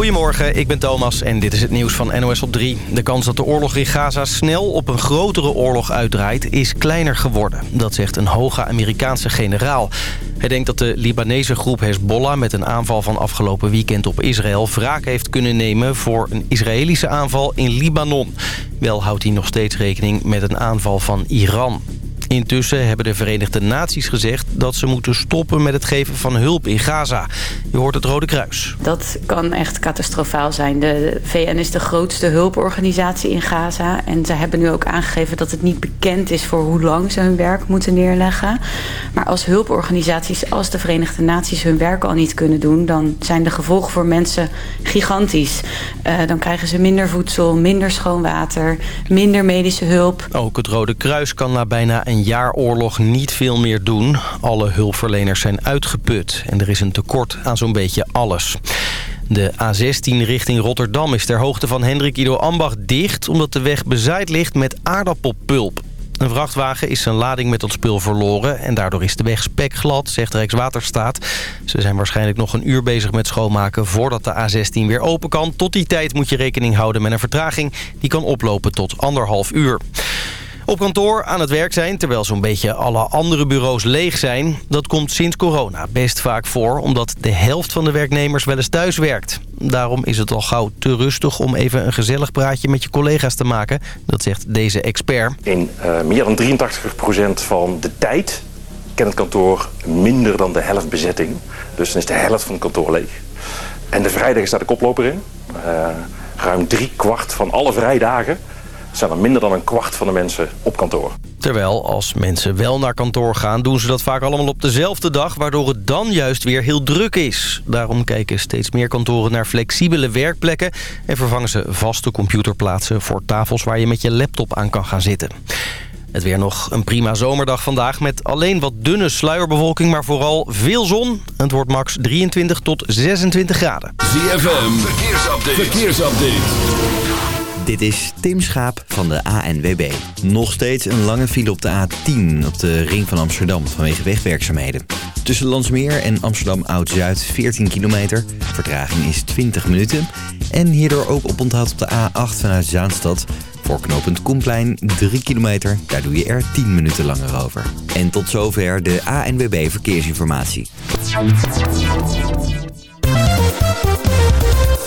Goedemorgen, ik ben Thomas en dit is het nieuws van NOS op 3. De kans dat de oorlog in Gaza snel op een grotere oorlog uitdraait is kleiner geworden. Dat zegt een hoge Amerikaanse generaal. Hij denkt dat de Libanese groep Hezbollah met een aanval van afgelopen weekend op Israël... wraak heeft kunnen nemen voor een Israëlische aanval in Libanon. Wel houdt hij nog steeds rekening met een aanval van Iran. Intussen hebben de Verenigde Naties gezegd dat ze moeten stoppen met het geven van hulp in Gaza. Je hoort het Rode Kruis. Dat kan echt catastrofaal zijn. De VN is de grootste hulporganisatie in Gaza. En ze hebben nu ook aangegeven dat het niet bekend is voor hoe lang ze hun werk moeten neerleggen. Maar als hulporganisaties als de Verenigde Naties hun werk al niet kunnen doen... dan zijn de gevolgen voor mensen gigantisch. Uh, dan krijgen ze minder voedsel, minder schoon water, minder medische hulp. Ook het Rode Kruis kan na bijna een jaar oorlog niet veel meer doen. Alle hulpverleners zijn uitgeput en er is een tekort aan zo'n beetje alles. De A16 richting Rotterdam is ter hoogte van Hendrik Ido Ambach dicht... omdat de weg bezaaid ligt met aardappelpulp. Een vrachtwagen is zijn lading met dat spul verloren... en daardoor is de weg spekglad, zegt Rijkswaterstaat. Ze zijn waarschijnlijk nog een uur bezig met schoonmaken... voordat de A16 weer open kan. Tot die tijd moet je rekening houden met een vertraging... die kan oplopen tot anderhalf uur. Op kantoor aan het werk zijn, terwijl zo'n beetje alle andere bureaus leeg zijn. Dat komt sinds corona best vaak voor, omdat de helft van de werknemers wel eens thuis werkt. Daarom is het al gauw te rustig om even een gezellig praatje met je collega's te maken. Dat zegt deze expert. In uh, meer dan 83% van de tijd kent het kantoor minder dan de helft bezetting. Dus dan is de helft van het kantoor leeg. En de vrijdag staat de koploper in. Uh, ruim drie kwart van alle vrijdagen zijn er minder dan een kwart van de mensen op kantoor. Terwijl als mensen wel naar kantoor gaan, doen ze dat vaak allemaal op dezelfde dag... waardoor het dan juist weer heel druk is. Daarom kijken steeds meer kantoren naar flexibele werkplekken... en vervangen ze vaste computerplaatsen voor tafels waar je met je laptop aan kan gaan zitten. Het weer nog een prima zomerdag vandaag met alleen wat dunne sluierbewolking... maar vooral veel zon. Het wordt max 23 tot 26 graden. ZFM, verkeersupdate. verkeersupdate. Dit is Tim Schaap van de ANWB. Nog steeds een lange file op de A10 op de ring van Amsterdam vanwege wegwerkzaamheden. Tussen Landsmeer en Amsterdam Oud-Zuid 14 kilometer. Vertraging is 20 minuten. En hierdoor ook op onthoud op de A8 vanuit Zaanstad. Voor knooppunt Koenplein 3 kilometer. Daar doe je er 10 minuten langer over. En tot zover de ANWB Verkeersinformatie.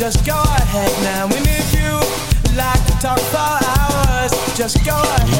just go ahead now. And if you like to talk for hours, just go ahead.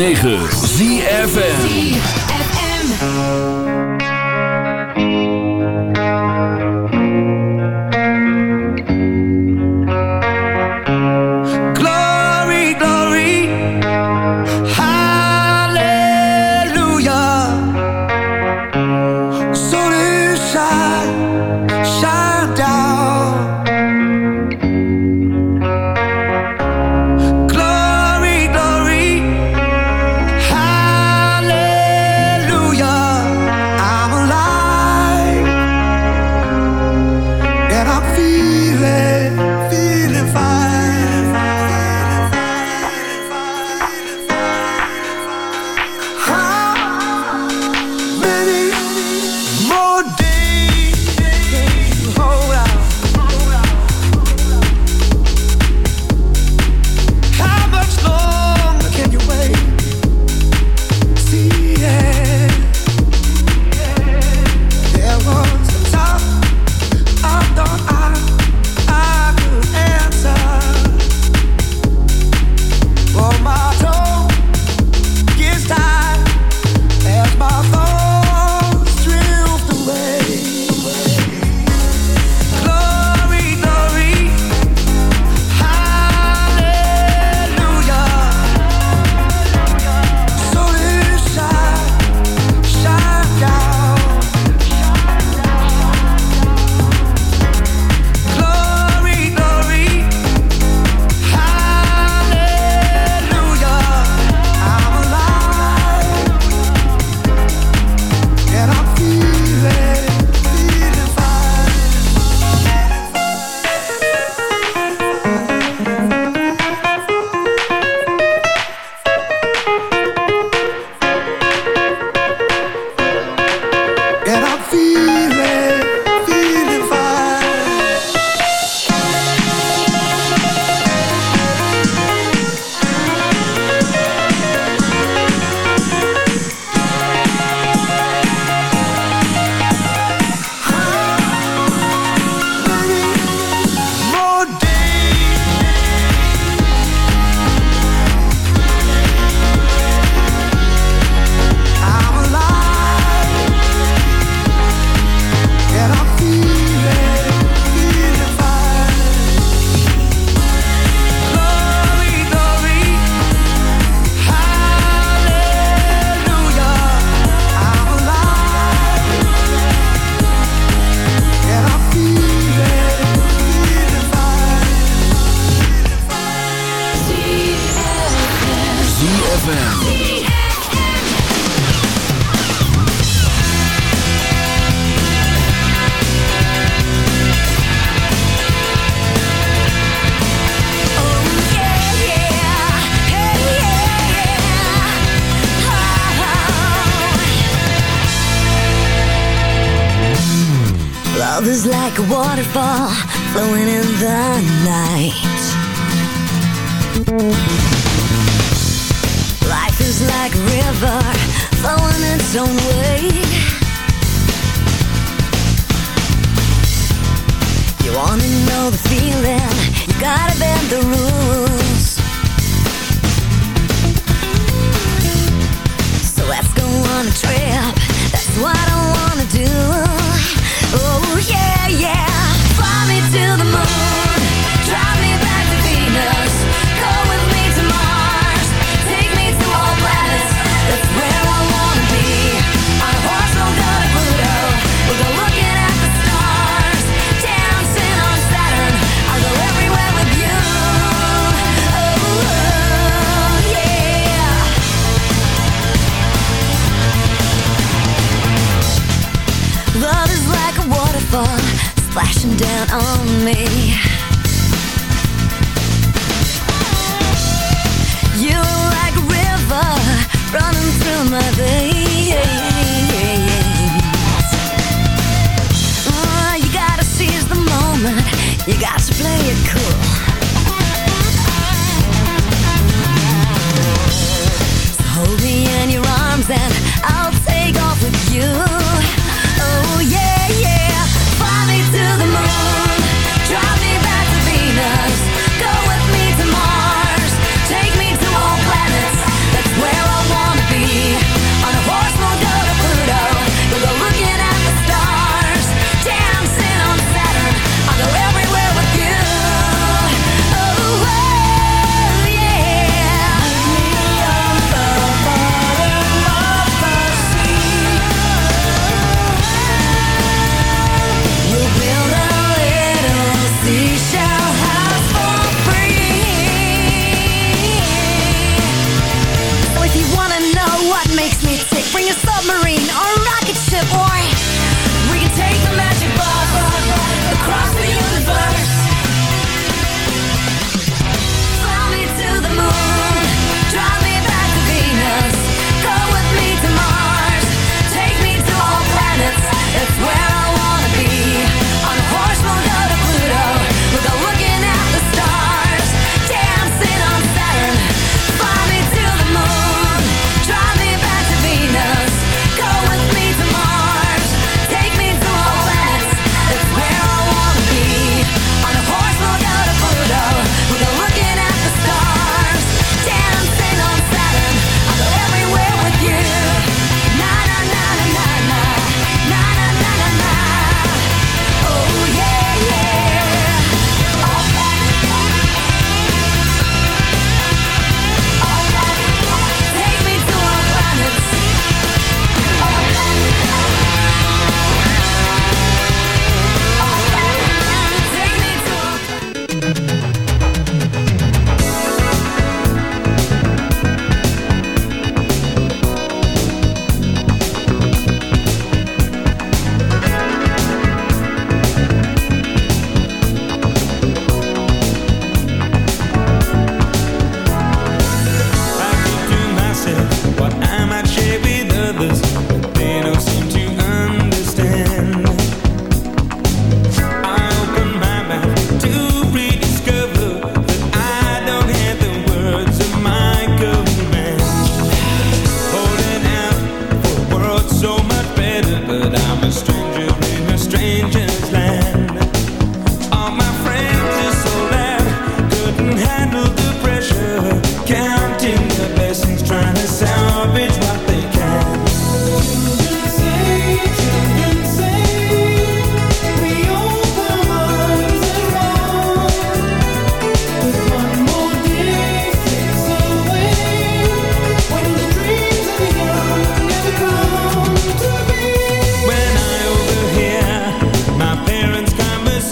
106.9 ZFN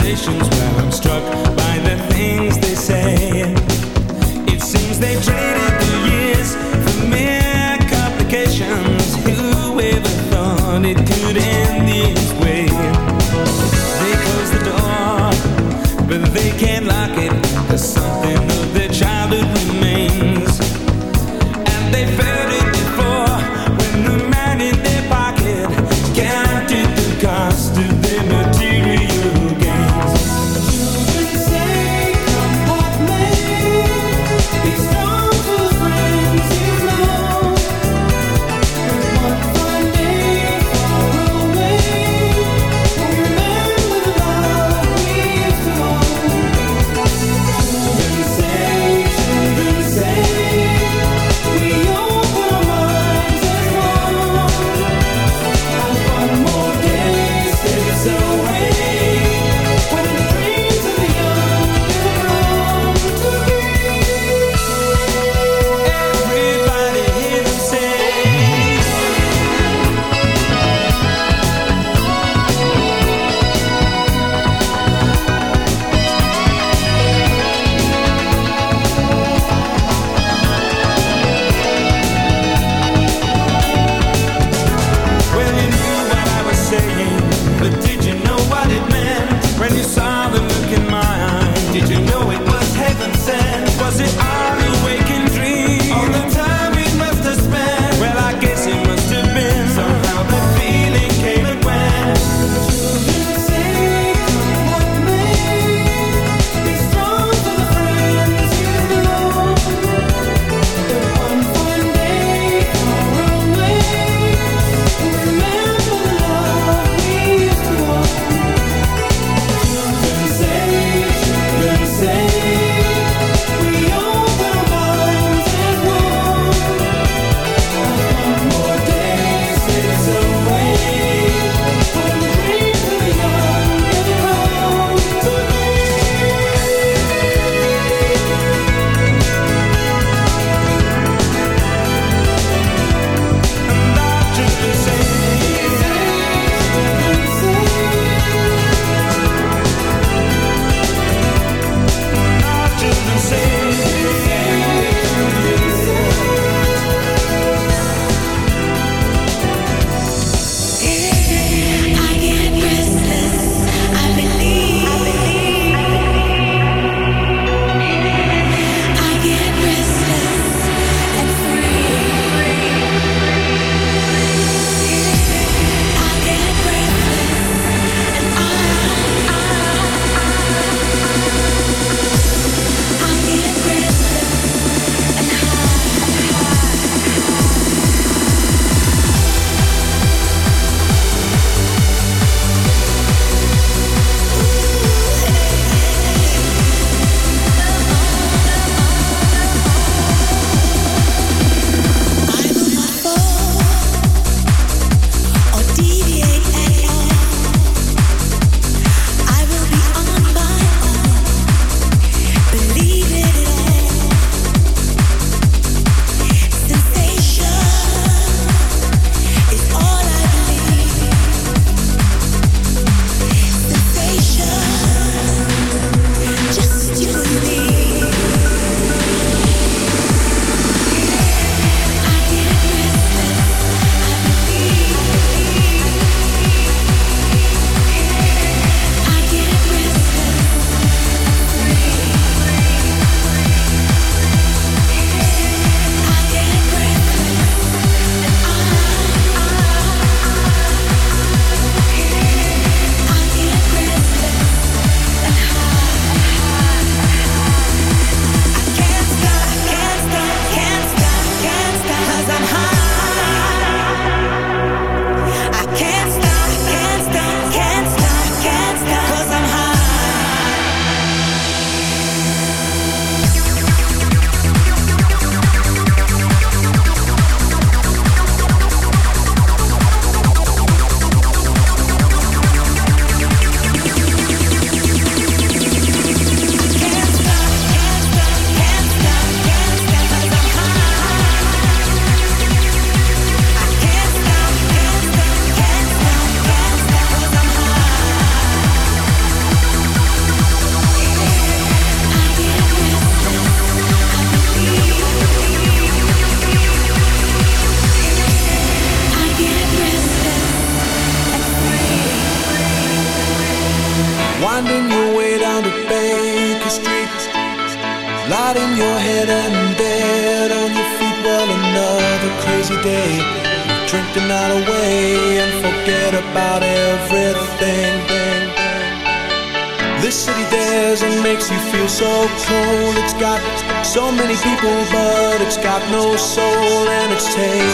conversations where I'm struck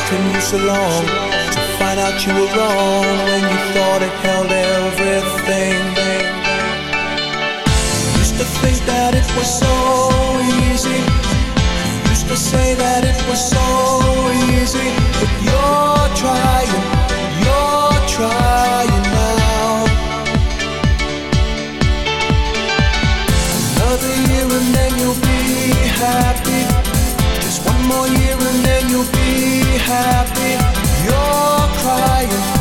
taken you so long to find out you were wrong when you thought it held everything? You used to think that it was so easy. You used to say that it was so easy, but you're trying, you're trying now. Another year and then you'll be happy. Just one more year you'll be happy. You're crying.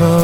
water